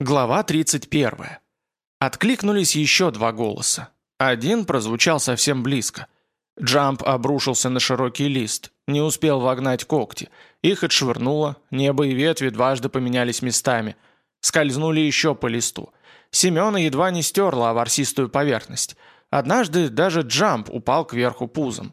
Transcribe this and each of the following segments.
Глава 31. Откликнулись еще два голоса. Один прозвучал совсем близко. Джамп обрушился на широкий лист, не успел вогнать когти. Их отшвырнуло, небо и ветви дважды поменялись местами. Скользнули еще по листу. Семена едва не стерла аварсистую поверхность. Однажды даже Джамп упал кверху пузом.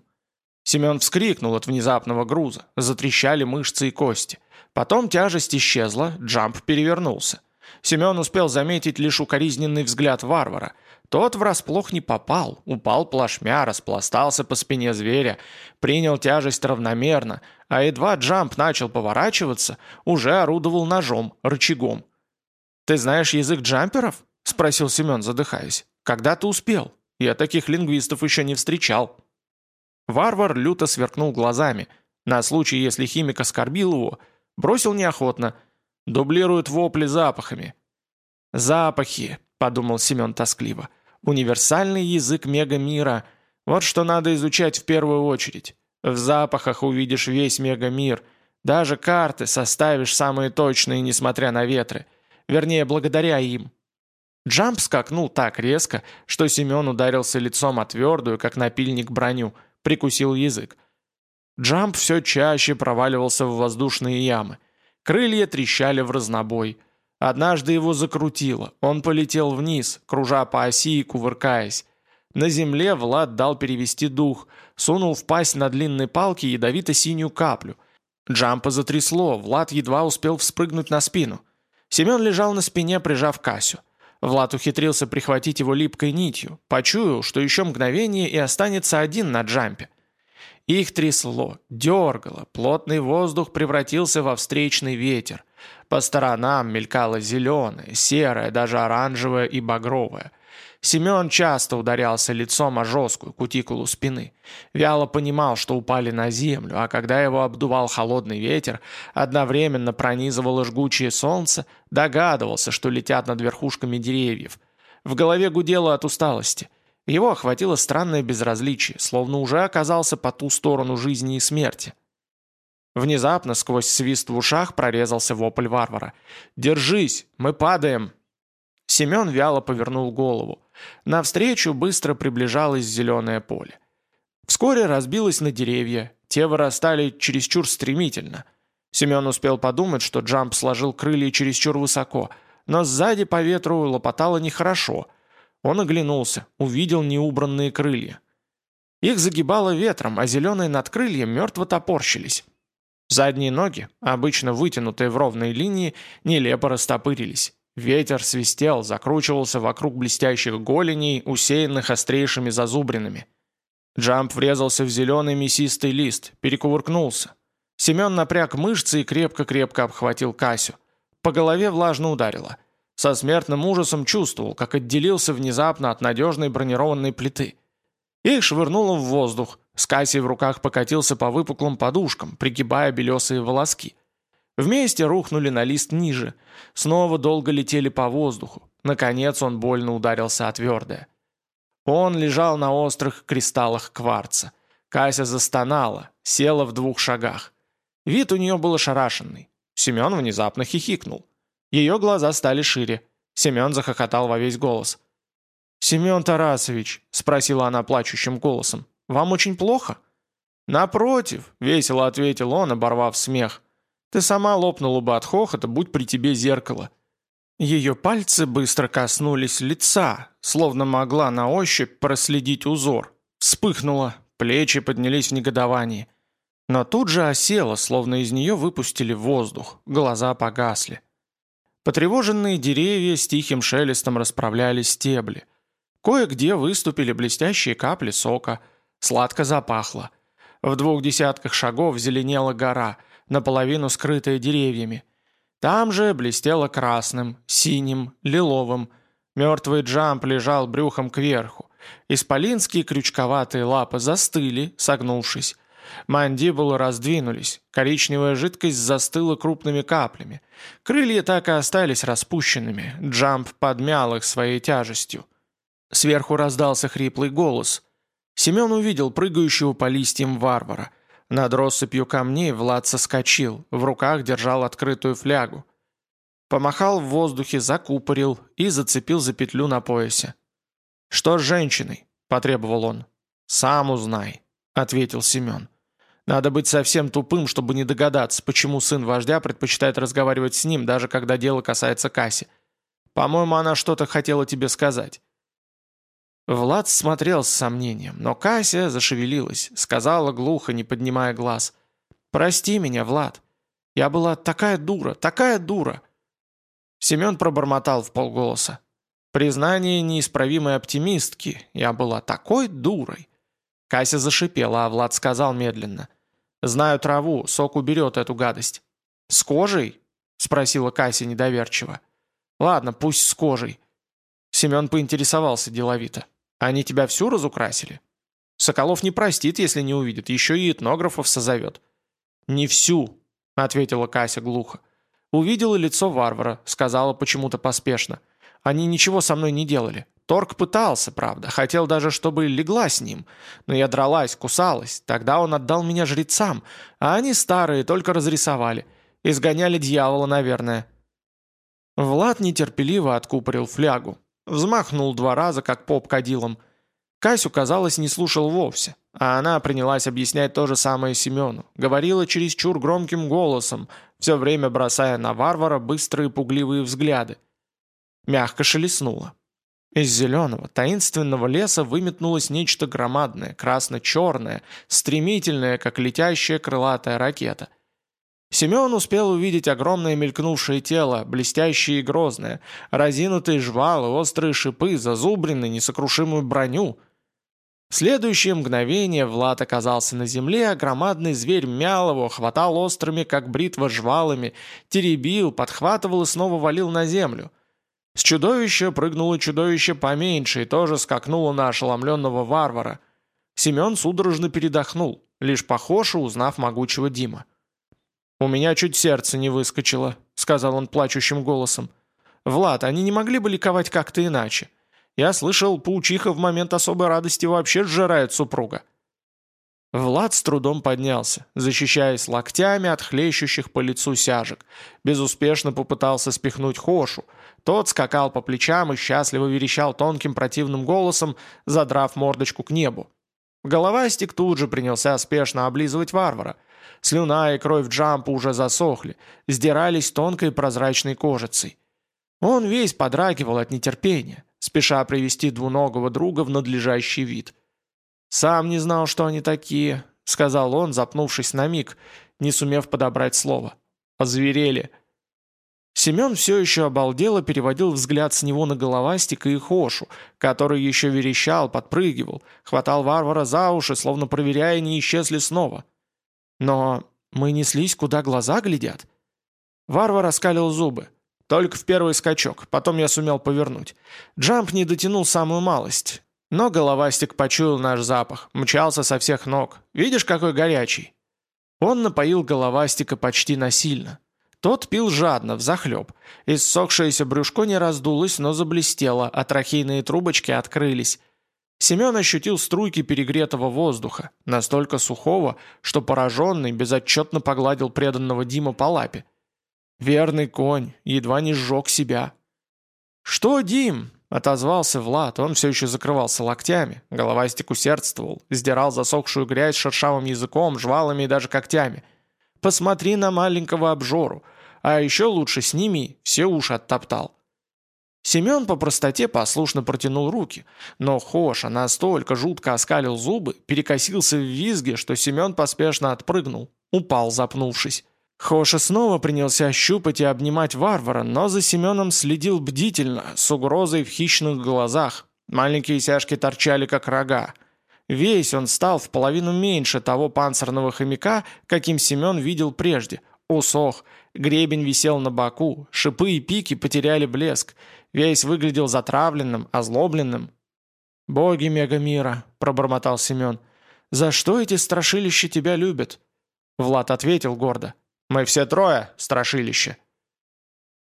Семен вскрикнул от внезапного груза, затрещали мышцы и кости. Потом тяжесть исчезла, Джамп перевернулся. Семен успел заметить лишь укоризненный взгляд варвара. Тот врасплох не попал, упал плашмя, распластался по спине зверя, принял тяжесть равномерно, а едва Джамп начал поворачиваться, уже орудовал ножом, рычагом. «Ты знаешь язык джамперов?» – спросил Семен, задыхаясь. «Когда ты успел? Я таких лингвистов еще не встречал». Варвар люто сверкнул глазами. На случай, если химик оскорбил его, бросил неохотно – Дублируют вопли запахами. «Запахи», — подумал Семен тоскливо. «Универсальный язык мегамира. Вот что надо изучать в первую очередь. В запахах увидишь весь мегамир. Даже карты составишь самые точные, несмотря на ветры. Вернее, благодаря им». Джамп скакнул так резко, что Семен ударился лицом о твердую, как напильник, броню, прикусил язык. Джамп все чаще проваливался в воздушные ямы. Крылья трещали в разнобой. Однажды его закрутило. Он полетел вниз, кружа по оси и кувыркаясь. На земле Влад дал перевести дух, сунул в пасть на длинной палке ядовито-синюю каплю. Джампа затрясло, Влад едва успел вспрыгнуть на спину. Семен лежал на спине, прижав Касю. Влад ухитрился прихватить его липкой нитью, почуял, что еще мгновение и останется один на джампе. Их трясло, дергало, плотный воздух превратился во встречный ветер. По сторонам мелькало зеленое, серое, даже оранжевое и багровое. Семен часто ударялся лицом о жесткую кутикулу спины. Вяло понимал, что упали на землю, а когда его обдувал холодный ветер, одновременно пронизывало жгучее солнце, догадывался, что летят над верхушками деревьев. В голове гудело от усталости. Его охватило странное безразличие, словно уже оказался по ту сторону жизни и смерти. Внезапно сквозь свист в ушах прорезался вопль варвара. «Держись! Мы падаем!» Семен вяло повернул голову. Навстречу быстро приближалось зеленое поле. Вскоре разбилось на деревья, те вырастали чересчур стремительно. Семен успел подумать, что Джамп сложил крылья чересчур высоко, но сзади по ветру лопотало нехорошо, он оглянулся, увидел неубранные крылья. Их загибало ветром, а зеленые надкрылья мертво топорщились. Задние ноги, обычно вытянутые в ровной линии, нелепо растопырились. Ветер свистел, закручивался вокруг блестящих голеней, усеянных острейшими зазубринами. Джамп врезался в зеленый мясистый лист, перекувыркнулся. Семен напряг мышцы и крепко-крепко обхватил Касю. По голове влажно ударило. Со смертным ужасом чувствовал, как отделился внезапно от надежной бронированной плиты. Их швырнуло в воздух. С Кассией в руках покатился по выпуклым подушкам, пригибая белесые волоски. Вместе рухнули на лист ниже. Снова долго летели по воздуху. Наконец он больно ударился о твердое. Он лежал на острых кристаллах кварца. Кася застонала, села в двух шагах. Вид у нее был ошарашенный. Семен внезапно хихикнул. Ее глаза стали шире. Семен захохотал во весь голос. «Семен Тарасович», — спросила она плачущим голосом, — «вам очень плохо?» «Напротив», — весело ответил он, оборвав смех. «Ты сама лопнула бы от хохота, будь при тебе зеркало». Ее пальцы быстро коснулись лица, словно могла на ощупь проследить узор. Вспыхнула, плечи поднялись в негодовании. Но тут же осела, словно из нее выпустили воздух, глаза погасли. Потревоженные деревья с тихим шелестом расправляли стебли. Кое-где выступили блестящие капли сока. Сладко запахло. В двух десятках шагов зеленела гора, наполовину скрытая деревьями. Там же блестело красным, синим, лиловым. Мертвый джамп лежал брюхом кверху. Исполинские крючковатые лапы застыли, согнувшись. Мандибулы раздвинулись, коричневая жидкость застыла крупными каплями. Крылья так и остались распущенными, Джамп подмял их своей тяжестью. Сверху раздался хриплый голос. Семен увидел прыгающего по листьям варвара. Над россыпью камней Влад соскочил, в руках держал открытую флягу. Помахал в воздухе, закупорил и зацепил за петлю на поясе. «Что с женщиной?» – потребовал он. «Сам узнай», – ответил Семен. «Надо быть совсем тупым, чтобы не догадаться, почему сын вождя предпочитает разговаривать с ним, даже когда дело касается Касси. По-моему, она что-то хотела тебе сказать». Влад смотрел с сомнением, но Кася зашевелилась, сказала глухо, не поднимая глаз. «Прости меня, Влад. Я была такая дура, такая дура. Семен пробормотал в полголоса. Признание неисправимой оптимистки. Я была такой дурой. Кася зашипела, а Влад сказал медленно. «Знаю траву, сок уберет эту гадость». «С кожей?» — спросила Кася недоверчиво. «Ладно, пусть с кожей». Семен поинтересовался деловито. «Они тебя всю разукрасили?» «Соколов не простит, если не увидит, еще и этнографов созовет». «Не всю», — ответила Кася глухо. Увидела лицо варвара, сказала почему-то поспешно. Они ничего со мной не делали. Торг пытался, правда, хотел даже, чтобы легла с ним. Но я дралась, кусалась. Тогда он отдал меня жрецам, а они старые, только разрисовали. Изгоняли дьявола, наверное. Влад нетерпеливо откупорил флягу. Взмахнул два раза, как поп кадилом. Касю, казалось, не слушал вовсе, а она принялась объяснять то же самое Семену. Говорила чересчур громким голосом, все время бросая на варвара быстрые пугливые взгляды. Мягко шелестнула. Из зеленого, таинственного леса выметнулось нечто громадное, красно-черное, стремительное, как летящая крылатая ракета. Семен успел увидеть огромное мелькнувшее тело, блестящее и грозное, разинутые жвалы, острые шипы, зазубренные, несокрушимую броню. В следующее мгновение Влад оказался на земле, а громадный зверь мял его, хватал острыми, как бритва, жвалами, теребил, подхватывал и снова валил на землю. С чудовища прыгнуло чудовище поменьше и тоже скакнуло на ошеломленного варвара. Семен судорожно передохнул, лишь похоже, узнав могучего Дима. «У меня чуть сердце не выскочило», — сказал он плачущим голосом. «Влад, они не могли бы ликовать как-то иначе? Я слышал, паучиха в момент особой радости вообще сжирает супруга». Влад с трудом поднялся, защищаясь локтями от хлещущих по лицу сяжек. Безуспешно попытался спихнуть Хошу. Тот скакал по плечам и счастливо верещал тонким противным голосом, задрав мордочку к небу. Головастик тут же принялся спешно облизывать варвара. Слюна и кровь Джампа уже засохли, сдирались тонкой прозрачной кожицей. Он весь подрагивал от нетерпения спеша привести двуногого друга в надлежащий вид. «Сам не знал, что они такие», — сказал он, запнувшись на миг, не сумев подобрать слово. «Озверели». Семен все еще обалдело переводил взгляд с него на головастика и Хошу, который еще верещал, подпрыгивал, хватал варвара за уши, словно проверяя, не исчезли снова. «Но мы неслись, куда глаза глядят». Варвар оскалил зубы. Только в первый скачок, потом я сумел повернуть. Джамп не дотянул самую малость. Но головастик почуял наш запах, мчался со всех ног. Видишь, какой горячий? Он напоил головастика почти насильно. Тот пил жадно, взахлеб. Иссохшееся брюшко не раздулось, но заблестело, а трахейные трубочки открылись. Семен ощутил струйки перегретого воздуха, настолько сухого, что пораженный безотчетно погладил преданного Дима по лапе. Верный конь, едва не сжег себя. «Что, Дим?» — отозвался Влад, он все еще закрывался локтями, головастик усердствовал, сдирал засохшую грязь шершавым языком, жвалами и даже когтями. «Посмотри на маленького обжору, а еще лучше сними, все уши оттоптал». Семен по простоте послушно протянул руки, но Хоша настолько жутко оскалил зубы, перекосился в визге, что Семен поспешно отпрыгнул, упал, запнувшись. Хоша снова принялся щупать и обнимать варвара, но за Семеном следил бдительно, с угрозой в хищных глазах. Маленькие сяжки торчали, как рога. Весь он стал в половину меньше того панцирного хомяка, каким Семен видел прежде. Усох, гребень висел на боку, шипы и пики потеряли блеск. Весь выглядел затравленным, озлобленным. «Боги мегамира», — пробормотал Семен, — «за что эти страшилища тебя любят?» Влад ответил гордо. Мы все трое, страшилище!»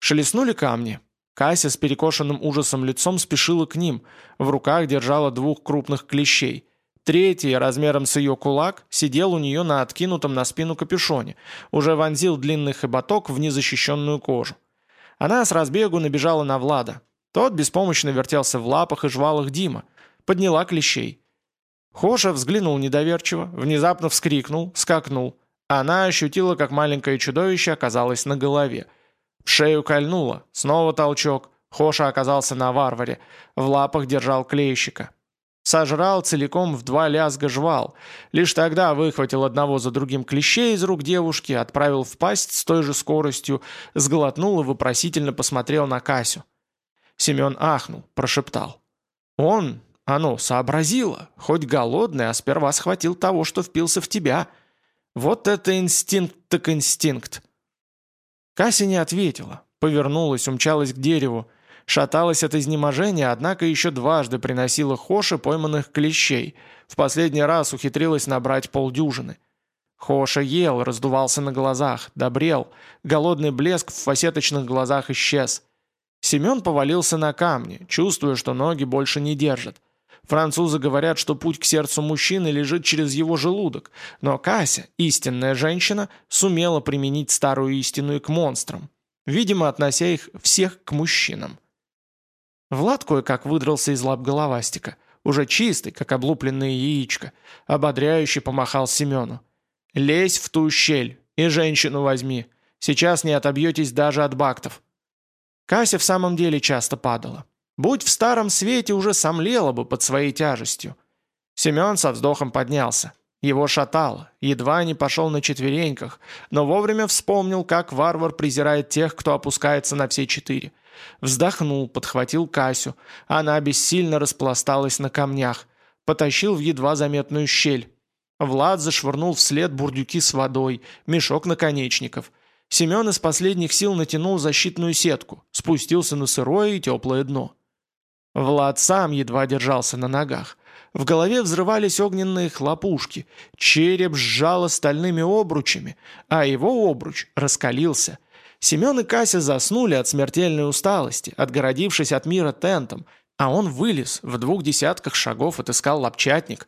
Шелестнули камни. Кася с перекошенным ужасом лицом спешила к ним, в руках держала двух крупных клещей. Третий, размером с ее кулак, сидел у нее на откинутом на спину капюшоне, уже вонзил длинный хоботок в незащищенную кожу. Она с разбегу набежала на Влада. Тот беспомощно вертелся в лапах и жвалах Дима. Подняла клещей. Хоша взглянул недоверчиво, внезапно вскрикнул, скакнул. Она ощутила, как маленькое чудовище оказалось на голове. В шею кольнуло, снова толчок. Хоша оказался на варваре, в лапах держал клейщика. Сожрал целиком в два лязга жвал. Лишь тогда выхватил одного за другим клещей из рук девушки, отправил в пасть с той же скоростью, сглотнул и вопросительно посмотрел на Касю. Семен ахнул, прошептал. «Он, оно, сообразило, хоть голодный, а сперва схватил того, что впился в тебя. Вот это инстинкт так инстинкт!» Кася не ответила, повернулась, умчалась к дереву, Шаталась от изнеможения, однако еще дважды приносила Хоше пойманных клещей. В последний раз ухитрилась набрать полдюжины. Хоша ел, раздувался на глазах, добрел. Голодный блеск в фасеточных глазах исчез. Семен повалился на камни, чувствуя, что ноги больше не держат. Французы говорят, что путь к сердцу мужчины лежит через его желудок, но Кася, истинная женщина, сумела применить старую истину и к монстрам, видимо, относя их всех к мужчинам. Влад кое-как выдрался из лап головастика, уже чистый, как облупленное яичко, ободряюще помахал Семену. «Лезь в ту щель и женщину возьми. Сейчас не отобьетесь даже от бактов». Кася в самом деле часто падала. Будь в старом свете, уже сомлела бы под своей тяжестью. Семен со вздохом поднялся. Его шатало, едва не пошел на четвереньках, но вовремя вспомнил, как варвар презирает тех, кто опускается на все четыре – Вздохнул, подхватил Касю. Она бессильно распласталась на камнях. Потащил в едва заметную щель. Влад зашвырнул вслед бурдюки с водой, мешок наконечников. Семен из последних сил натянул защитную сетку, спустился на сырое и теплое дно. Влад сам едва держался на ногах. В голове взрывались огненные хлопушки, череп сжало стальными обручами, а его обруч раскалился – Семен и Кася заснули от смертельной усталости, отгородившись от мира тентом, а он вылез, в двух десятках шагов отыскал лапчатник,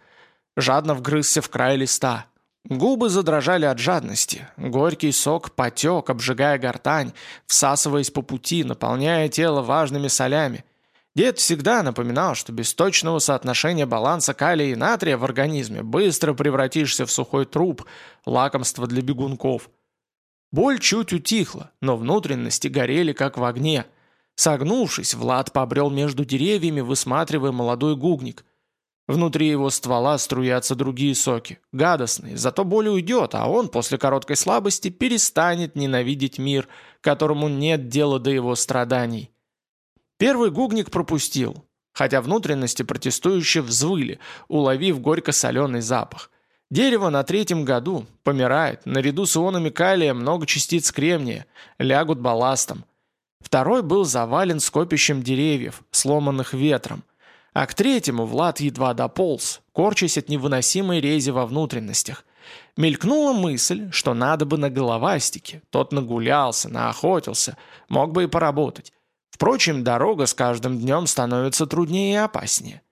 жадно вгрызся в край листа. Губы задрожали от жадности, горький сок потек, обжигая гортань, всасываясь по пути, наполняя тело важными солями. Дед всегда напоминал, что без точного соотношения баланса калия и натрия в организме быстро превратишься в сухой труп, лакомство для бегунков – Боль чуть утихла, но внутренности горели, как в огне. Согнувшись, Влад побрел между деревьями, высматривая молодой гугник. Внутри его ствола струятся другие соки, гадостные, зато боль уйдет, а он после короткой слабости перестанет ненавидеть мир, которому нет дела до его страданий. Первый гугник пропустил, хотя внутренности протестующие взвыли, уловив горько-соленый запах. Дерево на третьем году помирает, наряду с ионами калия много частиц кремния, лягут балластом. Второй был завален скопищем деревьев, сломанных ветром. А к третьему Влад едва дополз, корчась от невыносимой рези во внутренностях. Мелькнула мысль, что надо бы на головастике. Тот нагулялся, наохотился, мог бы и поработать. Впрочем, дорога с каждым днем становится труднее и опаснее.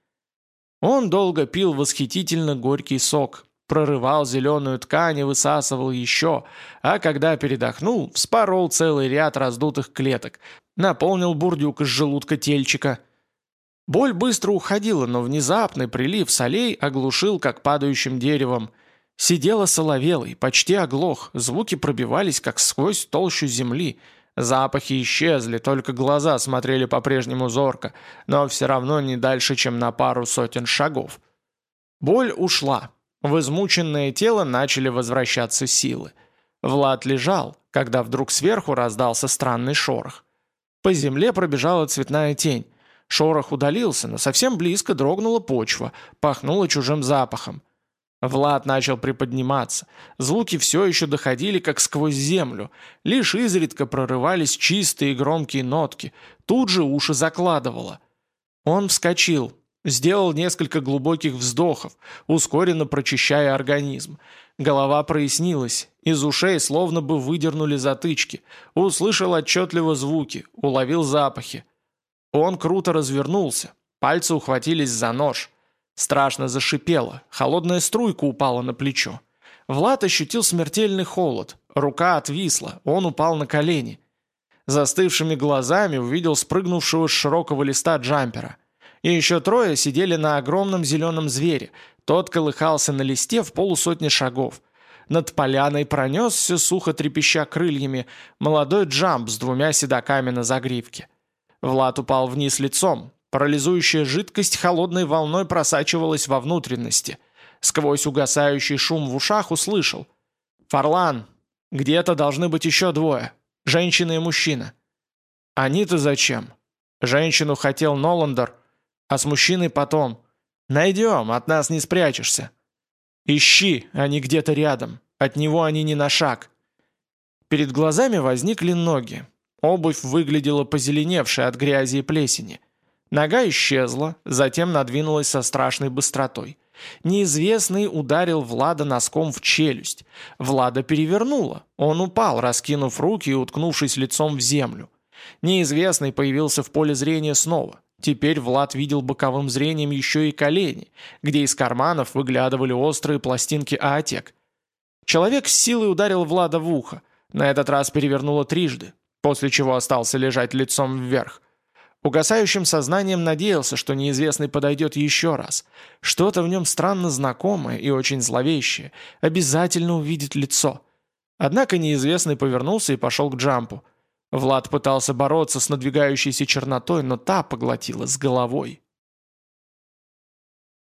Он долго пил восхитительно горький сок, прорывал зеленую ткань и высасывал еще, а когда передохнул, вспорол целый ряд раздутых клеток, наполнил бурдюк из желудка тельчика. Боль быстро уходила, но внезапный прилив солей оглушил, как падающим деревом. Сидела соловелый, почти оглох, звуки пробивались, как сквозь толщу земли. Запахи исчезли, только глаза смотрели по-прежнему зорко, но все равно не дальше, чем на пару сотен шагов. Боль ушла, в измученное тело начали возвращаться силы. Влад лежал, когда вдруг сверху раздался странный шорох. По земле пробежала цветная тень. Шорох удалился, но совсем близко дрогнула почва, пахнула чужим запахом. Влад начал приподниматься. Звуки все еще доходили, как сквозь землю. Лишь изредка прорывались чистые громкие нотки. Тут же уши закладывало. Он вскочил, Сделал несколько глубоких вздохов, ускоренно прочищая организм. Голова прояснилась, из ушей словно бы выдернули затычки. Услышал отчетливо звуки, уловил запахи. Он круто развернулся, пальцы ухватились за нож. Страшно зашипело, холодная струйка упала на плечо. Влад ощутил смертельный холод, рука отвисла, он упал на колени. Застывшими глазами увидел спрыгнувшего с широкого листа джампера. И еще трое сидели на огромном зеленом звере. Тот колыхался на листе в полусотни шагов. Над поляной пронесся, сухо трепеща крыльями, молодой джамп с двумя седаками на загривке. Влад упал вниз лицом. Парализующая жидкость холодной волной просачивалась во внутренности. Сквозь угасающий шум в ушах услышал. «Фарлан! Где-то должны быть еще двое. Женщина и мужчина». «Они-то зачем?» «Женщину хотел Ноландер, а с мужчиной потом. Найдем, от нас не спрячешься». Ищи, они где-то рядом. От него они не на шаг. Перед глазами возникли ноги. Обувь выглядела позеленевшей от грязи и плесени. Нога исчезла, затем надвинулась со страшной быстротой. Неизвестный ударил Влада носком в челюсть. Влада перевернуло. Он упал, раскинув руки и уткнувшись лицом в землю. Неизвестный появился в поле зрения снова. Теперь Влад видел боковым зрением еще и колени, где из карманов выглядывали острые пластинки аотек. Человек с силой ударил Влада в ухо, на этот раз перевернуло трижды, после чего остался лежать лицом вверх. Угасающим сознанием надеялся, что неизвестный подойдет еще раз. Что-то в нем странно знакомое и очень зловещее. Обязательно увидит лицо. Однако неизвестный повернулся и пошел к джампу. Влад пытался бороться с надвигающейся чернотой, но та поглотила с головой.